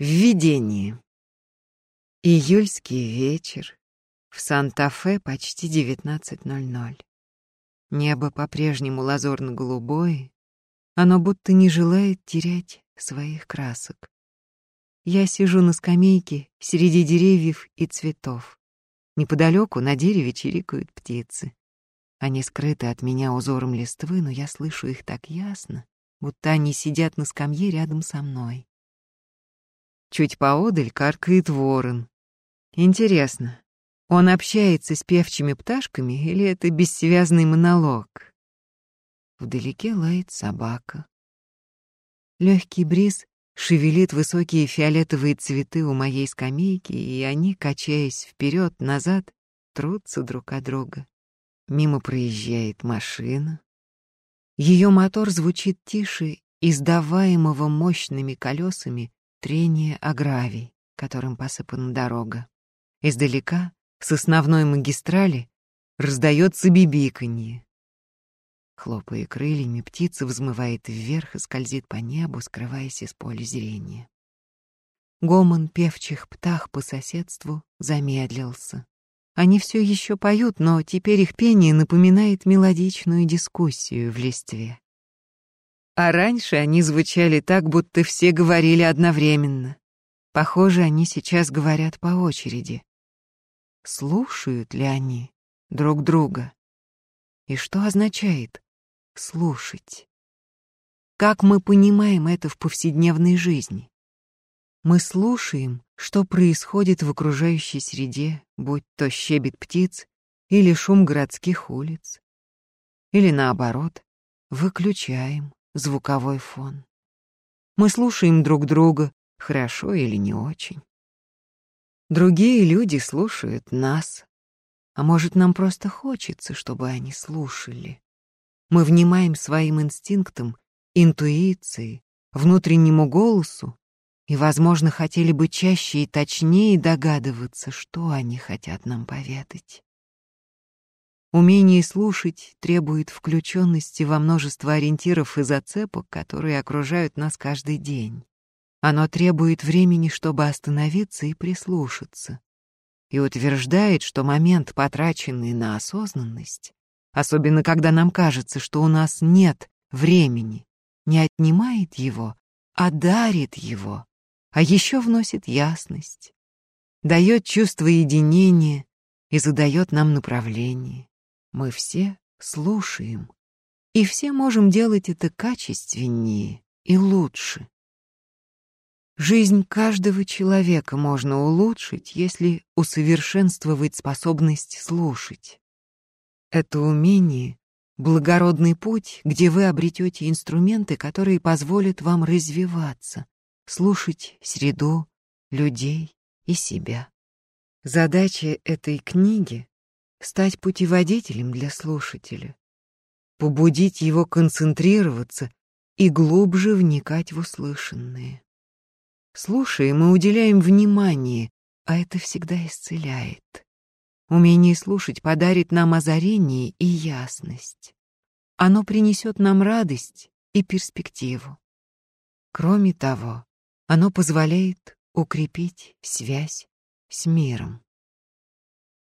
Введение. Июльский вечер. В Санта-Фе почти 19.00. Небо по-прежнему лазурно-голубое. Оно будто не желает терять своих красок. Я сижу на скамейке среди деревьев и цветов. Неподалеку на дереве чирикают птицы. Они скрыты от меня узором листвы, но я слышу их так ясно, будто они сидят на скамье рядом со мной. Чуть поодаль каркает ворон. Интересно, он общается с певчими пташками или это бессвязный монолог? Вдалеке лает собака. Легкий бриз шевелит высокие фиолетовые цветы у моей скамейки, и они, качаясь вперед-назад, трутся друг от друга. Мимо проезжает машина. Ее мотор звучит тише, издаваемого мощными колесами трения о гравий, которым посыпана дорога. Издалека, с основной магистрали, раздается бибиканье. Хлопая крыльями, птица взмывает вверх и скользит по небу, скрываясь из поля зрения. Гомон певчих птах по соседству замедлился. Они все еще поют, но теперь их пение напоминает мелодичную дискуссию в листве. А раньше они звучали так, будто все говорили одновременно. Похоже, они сейчас говорят по очереди. Слушают ли они друг друга? И что означает слушать? Как мы понимаем это в повседневной жизни? Мы слушаем, что происходит в окружающей среде, будь то щебет птиц или шум городских улиц. Или наоборот, выключаем звуковой фон. Мы слушаем друг друга, хорошо или не очень. Другие люди слушают нас, а может, нам просто хочется, чтобы они слушали. Мы внимаем своим инстинктам, интуиции, внутреннему голосу и, возможно, хотели бы чаще и точнее догадываться, что они хотят нам поведать. Умение слушать требует включенности во множество ориентиров и зацепок, которые окружают нас каждый день. Оно требует времени, чтобы остановиться и прислушаться. И утверждает, что момент, потраченный на осознанность, особенно когда нам кажется, что у нас нет времени, не отнимает его, а дарит его а еще вносит ясность, дает чувство единения и задает нам направление. Мы все слушаем, и все можем делать это качественнее и лучше. Жизнь каждого человека можно улучшить, если усовершенствовать способность слушать. Это умение — благородный путь, где вы обретете инструменты, которые позволят вам развиваться, слушать среду, людей и себя. Задача этой книги — стать путеводителем для слушателя, побудить его концентрироваться и глубже вникать в услышанное. Слушая, мы уделяем внимание, а это всегда исцеляет. Умение слушать подарит нам озарение и ясность. Оно принесет нам радость и перспективу. Кроме того, оно позволяет укрепить связь с миром.